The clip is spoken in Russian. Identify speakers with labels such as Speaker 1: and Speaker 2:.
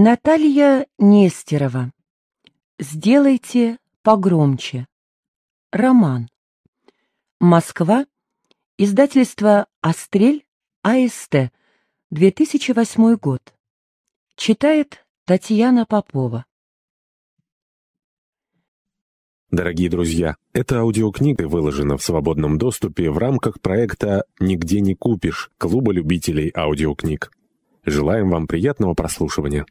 Speaker 1: Наталья Нестерова. Сделайте погромче. Роман. Москва. Издательство «Острель», АСТ. 2008 год. Читает Татьяна Попова.
Speaker 2: Дорогие друзья, эта аудиокнига выложена в свободном доступе в рамках проекта «Нигде не купишь» Клуба любителей аудиокниг. Желаем вам приятного прослушивания.